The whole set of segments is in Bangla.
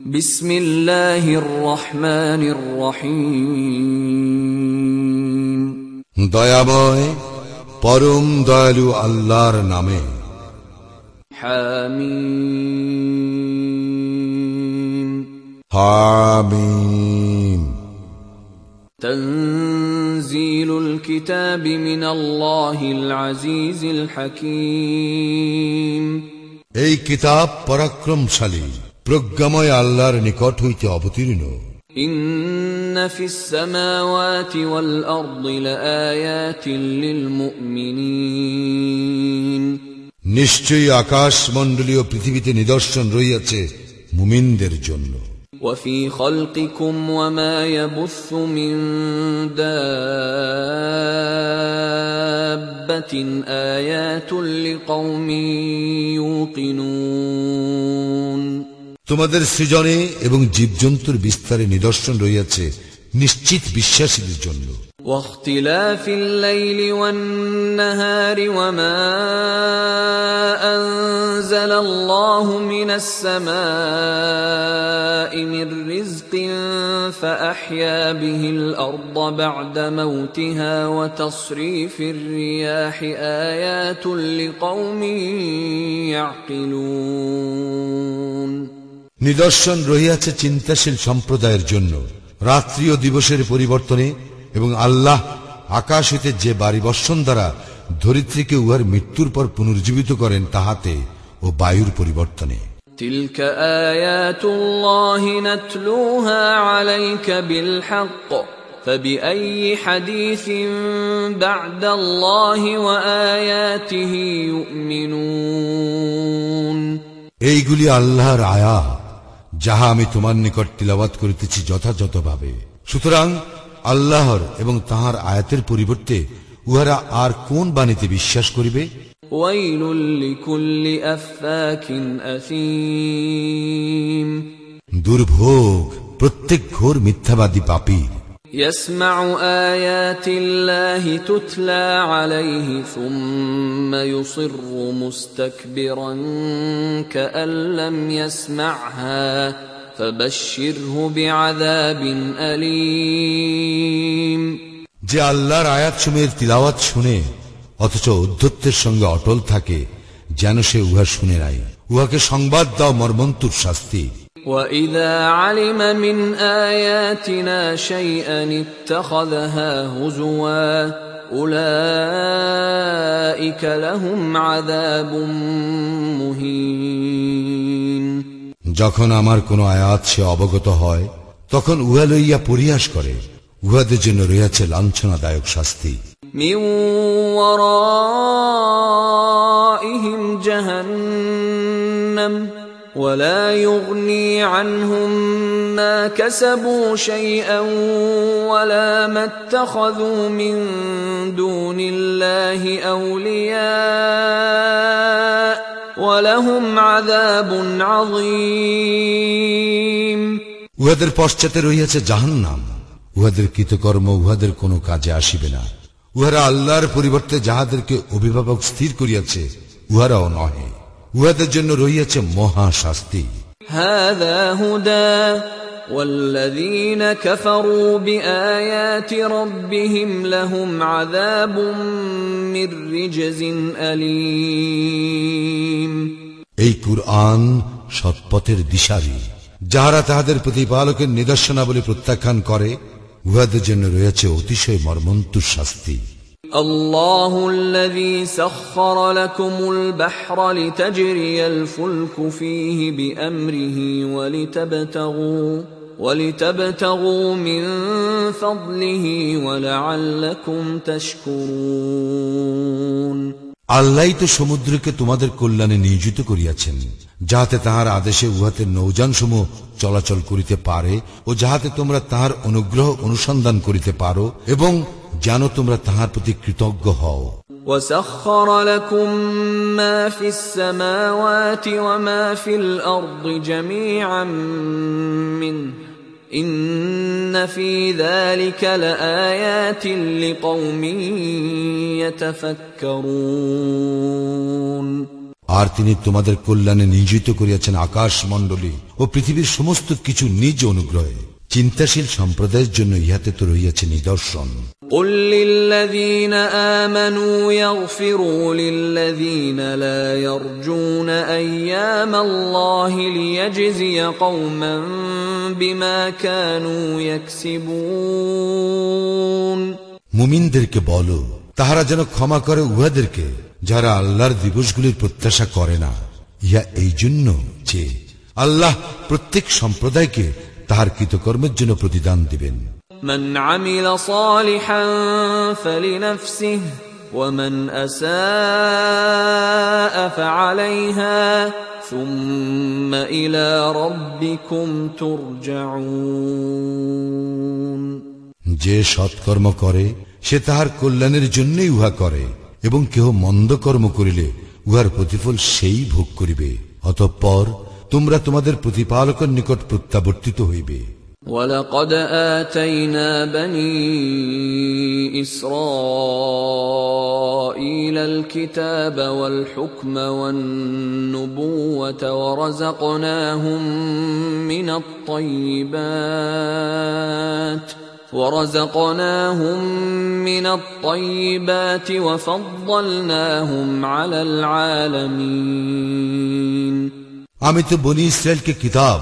بسم الله الرحمن الرحيم দয়াময় পরম দয়ালু আল্লাহর নামে حميم হামিম تنزيل الكتاب من الله العزيز الحكيم এই কিতাব পরাক্রমশালী প্রজ্ঞাময় আল্লাহর নিকট হইতে অবতীর্ণ إن في السماوات والأرض لآيات للمؤمنين নিশ্চয়ই আকাশ মণ্ডলীয় পৃথিবীতে নিদর্শন রইয়াছে মুমিনদের জন্য وفي خلقكم وما يبث من دابة آيات لقوم يوقنون তোমাদের সৃজনে এবং জীবজন্তুর বিস্তারে নিদর্শন রইয়াছে নিশ্চিত বিশ্বাসীদের জন্য واختلاف الليل والنهار وما أنزل الله من السماء من رزق فأحيا به الأرض بعد موتها وتصريف الرياح آيات لقوم يعقلون নিদর্শন রহিয়াছে চিন্তাশীল সম্প্রদায়ের জন্য রাত্রি ও দিবসের পরিবর্তনে এবং আল্লাহ আকাশ হইতে যে বাড়ি বর্ষণ দ্বারা ধরিত্রীকে উহার মৃত্যুর পর পুনর্জীবিত করেন তাহাতে ও বায়ুর পরিবর্তনে تلك آيات الله نتلوها عليك بالحق فبأي حديث بعد الله وآياته يؤمنون এইগুলি আল্লাহর আয়া যাহা আমি তোমার নিকট তিলাবাত করিতেছি যথাযথভাবে। সুতরাং আল্লাহর এবং তাহার আয়াতের পরিবর্তে উহারা আর কোন বাণীতে বিশ্বাস করিবে? দুর্ভোগ প্রত্যেক ঘোর মিথ্যাবাদী পাপীর। يسمع آيات الله تتلى عليه ثم يصر مستكبرا كأن لم يسمعها فبشره بعذاب أليم যে আল্লাহর আয়াত সমূহের তিলাওয়াত শুনে অথচ উদ্ধত্তের সঙ্গে অটল থাকে যেন সে উহা শুনে নাই উহাকে সংবাদ দাও মর্মন্তুর শাস্তি وإذا علم من آياتنا شيئا اتخذها هزوا أولئك لهم عذاب مهين যখন আমার কোনো আয়াত সে অবগত হয় তখন উহা লইয়া পরিহাস করে উহাদের জন্য রয়েছে লাঞ্ছনাদায়ক শাস্তি من ورائهم جهنم ولا يغني عنهم ما كسبوا شيئا ولا ما اتخذوا من دون الله اولياء ولهم عذاب عظيم উহাদের পশ্চাতে রহিয়াছে জাহান্নাম উহাদের কৃতকর্ম উহাদের কোনো কাজে আসিবে না উহারা আল্লাহর পরিবর্তে যাহাদেরকে অভিভাবক স্থির করিয়াছে উহারাও নহে উহাদের জন্য রহিয়াছে মহা শাস্তি هذا هدى والذين كفروا بآيات ربهم لهم عذاب من رجز أليم এই কুরআন সৎপথের দিশারি যাহারা তাহাদের প্রতিপালকের নিদর্শনাবলী প্রত্যাখ্যান করে উহাদের জন্য রয়েছে অতিশয় মর্মন্তুর শাস্তি الله الذي سخر لكم البحر لتجري الفلك فيه بأمره ولتبتغوا ولتبتغوا من فضله ولعلكم تشكرون. আল্লাহ তো সমুদ্রকে তোমাদের কল্যাণে নিয়োজিত করিয়াছেন যাহাতে তাহার আদেশে উহাতে নৌযান সমূহ চলাচল করিতে পারে ও যাহাতে তোমরা তাহার অনুগ্রহ অনুসন্ধান করিতে পারো এবং যেন তোমরা তাহার প্রতি কৃতজ্ঞ হও وسخر لكم ما في السماوات وما في الارض جميعا منه ইন্ন ফি যালিকা লাআয়াতিন লিকাওমিন ইয়াতাফাক্কারুন আর তিনি তোমাদের কল্যাণে নিয়োজিত করিয়াছেন আকাশমণ্ডলী ও পৃথিবীর সমস্ত কিছু নিজ অনুগ্রহে। চিন্তাশীল সম্প্রদায়ের জন্য ইহাতে তো রইয়াছে নিদর্শন قل للذين آمنوا يغفروا للذين لا يرجون أيام الله ليجزي قوما بما كانوا يكسبون মুমিনদেরকে বলো তাহারা যেন ক্ষমা করে উহাদেরকে যারা আল্লাহর দিবসগুলির প্রত্যাশা করে না ইহা এই জন্য যে আল্লাহ প্রত্যেক সম্প্রদায়কে তাহার কৃতকর্মের জন্য প্রতিদান দিবেন من عمل صالحا فلنفسه ومن أساء فعليها ثم إلى ربكم ترجعون যে সৎকর্ম করে সে তাহার কল্যাণের জন্যই উহা করে এবং কেহ মন্দ কর্ম করিলে উহার প্রতিফল সেই ভোগ করিবে অতঃপর তোমরা তোমাদের প্রতিপালকের নিকট প্রত্যাবর্তিত হইবে ولقد آتينا بني إسرائيل الكتاب والحكم والنبوة ورزقناهم من الطيبات ورزقناهم من الطيبات وفضلناهم على العالمين আমি তো বনি ইসরায়েলকে কিতাব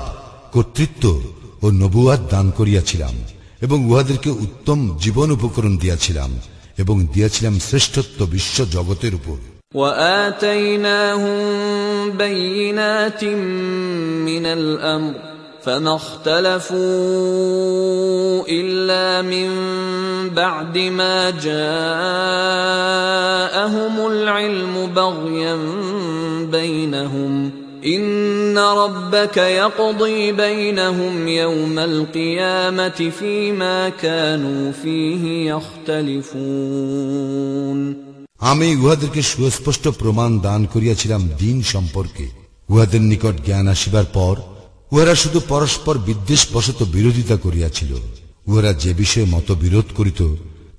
কর্তৃত্ব ও নবুয়াদ দান করিয়াছিলাম এবং উহাদেরকে উত্তম জীবন উপকরণ দিয়াছিলাম এবং দিয়াছিলাম শ্রেষ্ঠত্ব বিশ্ব জগতের উপর وآتيناهم بينات من الأمر فما اختلفوا إلا من بعد ما جاءهم العلم بغيا بينهم إن ربك يقضي بينهم يوم القيامة فيما كانوا فيه يختلفون আমি উহাদেরকে সুস্পষ্ট প্রমাণ দান করিয়াছিলাম দিন সম্পর্কে উহাদের নিকট জ্ঞান আসিবার পর উহারা শুধু পরস্পর বিদ্বেষ বশত বিরোধিতা করিয়াছিল উহারা যে বিষয়ে মত বিরোধ করিত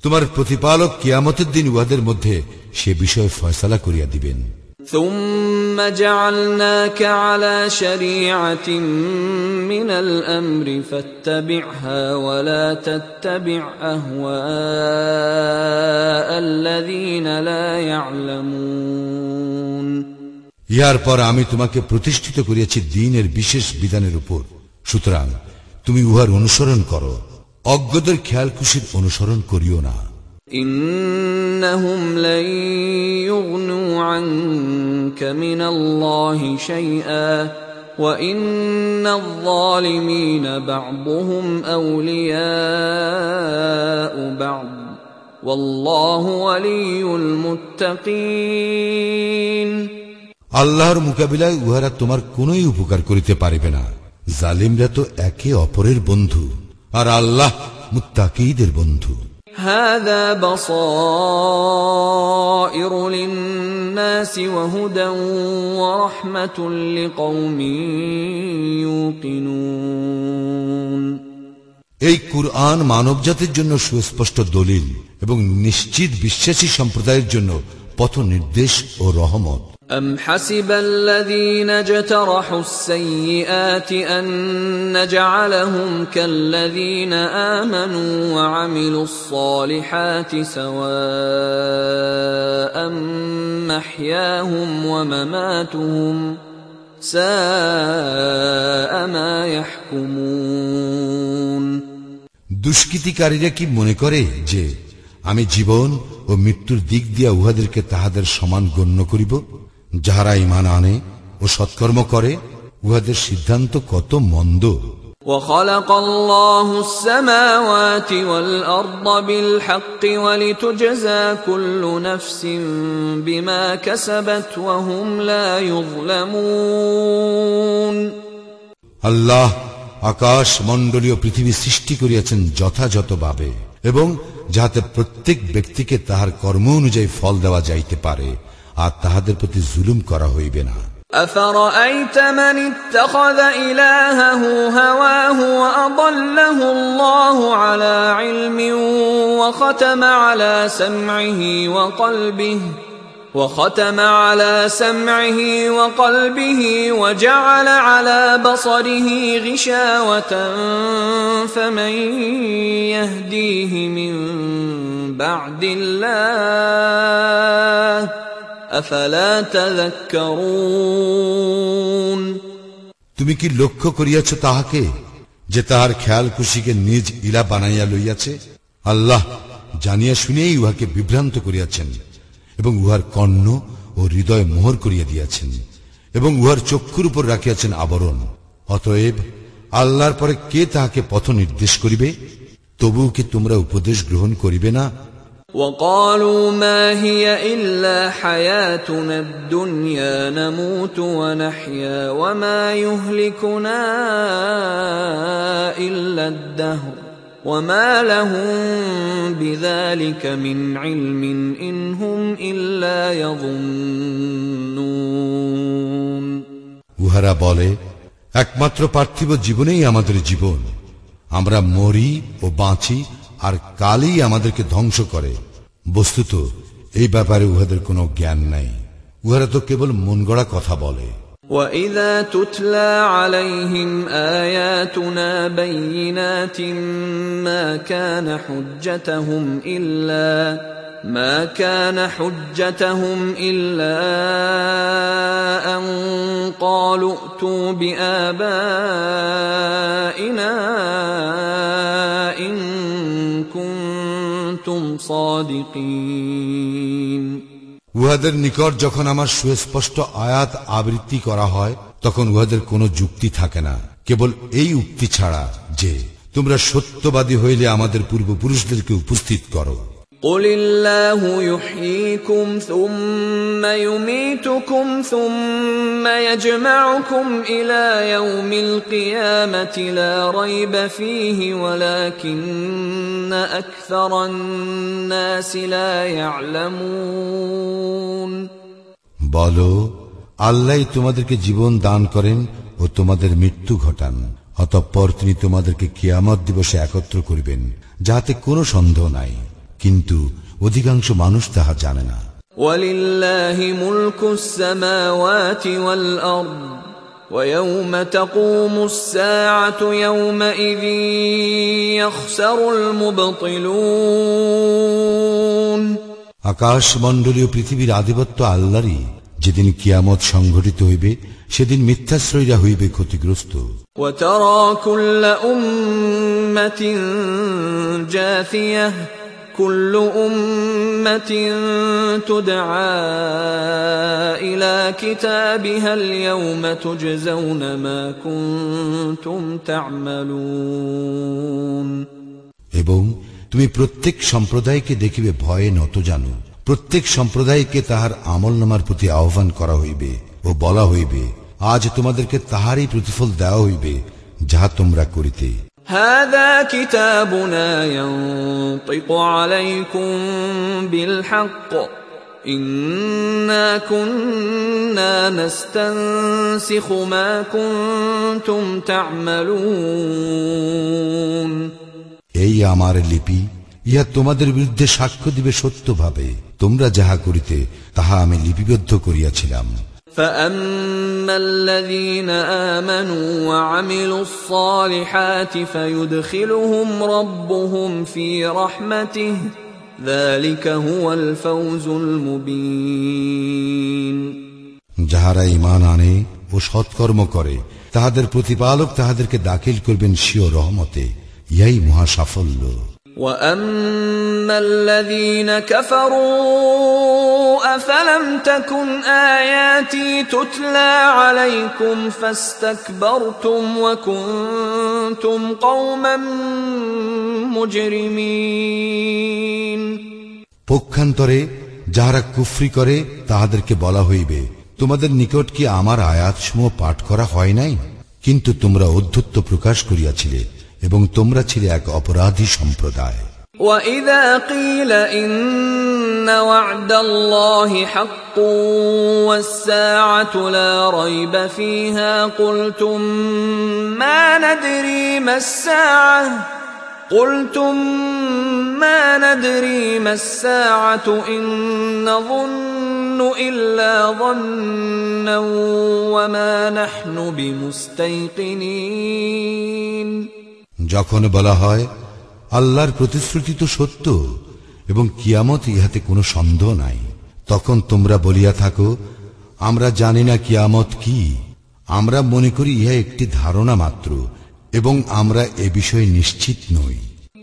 তোমার প্রতিপালক কিয়ামতের দিন উহাদের মধ্যে সে বিষয়ে ফয়সালা করিয়া দিবেন ثم جعلناك على شريعة من الأمر فاتبعها ولا تتبع أهواء الذين لا يعلمون ইহার পর আমি তোমাকে প্রতিষ্ঠিত করিয়াছি দিনের বিশেষ বিধানের উপর সুতরাং তুমি উহার অনুসরণ করো অজ্ঞদের খেয়াল খুশির অনুসরণ করিও না إنهم لن يغنوا عنك من الله شيئا وإن الظالمين بعضهم أولياء بعض والله ولي المتقين আল্লাহর মোকাবিলায় উহারা তোমার কোনই উপকার করিতে পারিবে না জালিমরা তো একে অপরের বন্ধু আর আল্লাহ মুত্তাকিদের বন্ধু هذا بصائر للناس وهدى ورحمة لقوم يوقنون এই কুরআন মানব জাতির জন্য সুস্পষ্ট দলিল এবং নিশ্চিত বিশ্বাসী সম্প্রদায়ের জন্য পথ নির্দেশ ও রহমত أم حسب الذين اجترحوا السيئات أن نجعلهم كالذين آمنوا وعملوا الصالحات سواء محياهم ومماتهم ساء ما يحكمون দুষ্কৃতিকারীরা কি মনে করে যে আমি জীবন ও মৃত্যুর দিক দিয়া উহাদেরকে তাহাদের সমান গণ্য করিব যাহারা ইমান আনে ও সৎকর্ম করে উহাদের সিদ্ধান্ত কত মন্দ وخلق الله السماوات والأرض بالحق ولتجزى كل نفس بما كسبت وهم لا يظلمون আল্লাহ আকাশ মণ্ডলীয় পৃথিবী সৃষ্টি করিয়াছেন যথাযথভাবে এবং যাহাতে প্রত্যেক ব্যক্তিকে তাহার কর্ম অনুযায়ী ফল দেওয়া যাইতে পারে আর তাহাদের প্রতি জুলুম করা হইবে না أفرأيت من اتخذ إلهه هواه وأضله الله على علم وختم على سمعه وقلبه وختم على سمعه وقلبه وجعل على بصره غشاوة فمن يهديه من بعد الله তুমি কি লক্ষ্য করিয়াছ তাহাকে যে তাহার খেয়াল খুশিকে নিজ ইলা বানাইয়া লইয়াছে? আল্লাহ জানিয়া শুনিয়াই উহাকে বিভ্রান্ত করিয়াছেন এবং উহার কর্ণ ও হৃদয় মোহর করিয়া দিয়াছেন এবং উহার চক্ষুর উপর রাখিয়াছেন আবরণ। অতএব আল্লাহর পরে কে তাহাকে পথ নির্দেশ করিবে? তবু কি তোমরা উপদেশ গ্রহণ করিবে না? وقالوا ما هي إلا حياتنا الدنيا نموت ونحيا وما يهلكنا إلا الدهر وما لهم بذلك من علم إن هم إلا يظنون উহারা বলে একমাত্র পার্থিব জীবনেই আমাদের জীবন আমরা মরি ও বাঁচি আর কালই আমাদেরকে ধ্বংস করে বস্তুত এই ব্যাপারে উহাদের কোনো জ্ঞান নাই উহারা তো কেবল মন গড়া কথা বলে وإذا تتلى عليهم آياتنا بينات ما كان حجتهم إلا ما كان حجتهم إلا أن قالوا ائتوا بآبائنا উহাদের নিকট যখন আমার সুস্পষ্ট আয়াত আবৃত্তি করা হয়, তখন উহাদের কোনো যুক্তি থাকে না। কেবল এই উক্তি ছাড়া যে তোমরা সত্যবাদী হইলে আমাদের পূর্বপুরুষদেরকে উপস্থিত করো। قل الله يحييكم ثم يميتكم ثم يجمعكم إلى يوم القيامة لا ريب فيه ولكن أكثر الناس لا يعلمون বলো আল্লাহ তোমাদেরকে জীবন দান করেন ও তোমাদের মৃত্যু ঘটান অতঃপর তিনি তোমাদেরকে কিয়ামত দিবসে একত্র করিবেন যাতে কোনো সন্দেহ নাই কিন্তু অধিকাংশ মানুষ তাহা জানে না ولله ملك السماوات والأرض ويوم تقوم الساعة يومئذ يخسر المبطلون আকাশ মণ্ডলীয় পৃথিবীর আধিপত্য আল্লাহরই যেদিন কিয়ামত সংঘটিত হইবে সেদিন মিথ্যাশ্রয়ীরা হইবে ক্ষতিগ্রস্ত وترى كل أمة جاثية كل أمة تدعى إلى كتابها اليوم تجزون ما كنتم تعملون এবং তুমি প্রত্যেক সম্প্রদায়কে দেখিবে ভয়ে নত জানো প্রত্যেক সম্প্রদায়কে তাহার আমল নামার প্রতি আহ্বান করা হইবে ও বলা হইবে আজ তোমাদেরকে তাহারই প্রতিফল দেওয়া হইবে যাহা তোমরা করিতে هذا كتابنا ينطق عليكم بالحق إنا كنا نستنسخ ما كنتم تعملون এই আমার লিপি ইহা তোমাদের বিরুদ্ধে সাক্ষ্য দিবে সত্যভাবে তোমরা যাহা করিতে তাহা আমি লিপিবদ্ধ করিয়াছিলাম فأما الذين آمنوا وعملوا الصالحات فيدخلهم ربهم في رحمته ذلك هو الفوز المبين যাহারা ইমান আনে ও সৎকর্ম করে তাহাদের প্রতিপালক তাহাদেরকে দাখিল করবেন স্বীয় রহমতে ইহাই মহা সাফল্য واما الذين كفروا افلم تكن اياتي تتلى عليكم فاستكبرتم وكنتم قوما مجرمين পক্ষান্তরে যাহারা কুফরি করে তাহাদেরকে বলা হইবে তোমাদের নিকট কি আমার আয়াতসমূহ পাঠ করা হয় নাই কিন্তু তোমরা অধ্যত্ব প্রকাশ করিয়াছিলে এবং তোমরা ছিলে এক অপরাধী সম্প্রদায় واذا قيل ان وعد الله حق والساعه لا ريب فيها قلتم ما ندري ما الساعه قلتم ما ندري ما الساعه ان نظن إلا ظنا وما نحن بمستيقنين যখন বলা হয় আল্লাহর প্রতিশ্রুতি তো সত্য এবং কিয়ামত ইহাতে কোনো সন্দেহ নাই তখন তোমরা বলিয়া থাকো আমরা জানি না কিয়ামত কি আমরা মনে করি ইহা একটি ধারণা মাত্র এবং আমরা এ বিষয়ে নিশ্চিত নই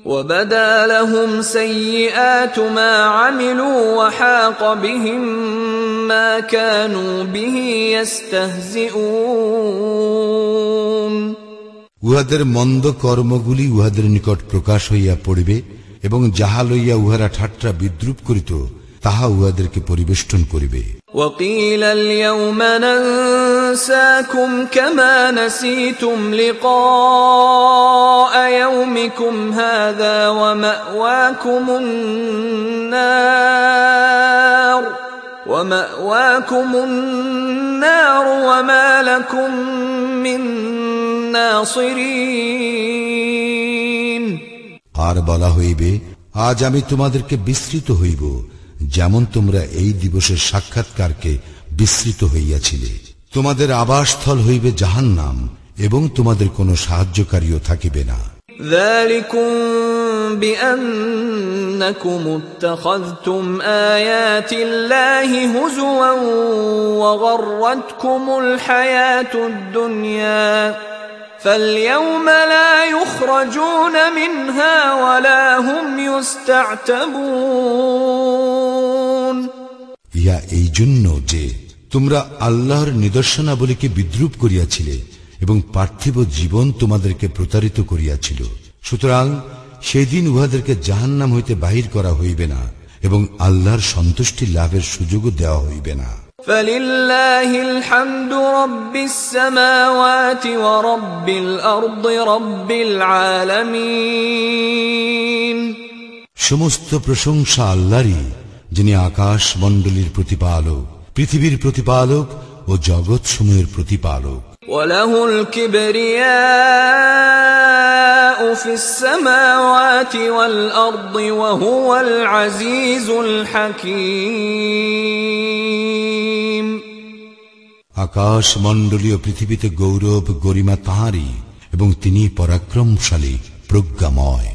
وبدا لهم سيئات ما عملوا وحاق بهم ما كانوا به يستهزئون উহাদের মন্দ কর্মগুলি উহাদের নিকট প্রকাশ হইয়া পড়িবে, এবং যাহা লইয়া উহারা ঠাট্টা বিদ্রুপ করিত, তাহা উহাদেরকে পরিবেষ্টন করিবে। ওয়াকিল্লিয়ুম হুম আর বলা হইবে আজ আমি তোমাদেরকে বিস্তৃত হইব যেমন তোমরা এই দিবসের সাক্ষাৎকারকে বিস্তৃত হইয়াছিলে তোমাদের আবাসস্থল হইবে জাহান্নাম এবং তোমাদের কোনো সাহায্যকারীও থাকিবে না ذلكم بأنكم اتخذتم آيات الله هزوا وغرتكم الحياة الدنيا فاليوم لا يخرجون منها ولا هم يستعتبون ইহা এই জন্য যে তোমরা আল্লাহর নিদর্শনাবলীকে বিদ্রুপ করিয়াছিলে এবং পার্থিব জীবন তোমাদেরকে প্রতারিত করিয়াছিল সুতরাং সেদিন উহাদেরকে জাহান্নাম হইতে বাহির করা হইবে না এবং আল্লাহর সন্তুষ্টি লাভের সুযোগও দেওয়া হইবে না فلله الحمد رب السماوات ورب الأرض رب العالمين সমস্ত প্রশংসা আল্লাহরই যিনি আকাশ মণ্ডলীর প্রতিপালক পৃথিবীর প্রতিপালক ও জগৎ সমূহের প্রতিপালক وله الكبرياء في السماوات والأرض وهو العزيز الحكيم আকাশ মণ্ডলীয় পৃথিবীতে গৌরব গরিমা তাঁরই এবং তিনি পরাক্রমশালী প্রজ্ঞাময়।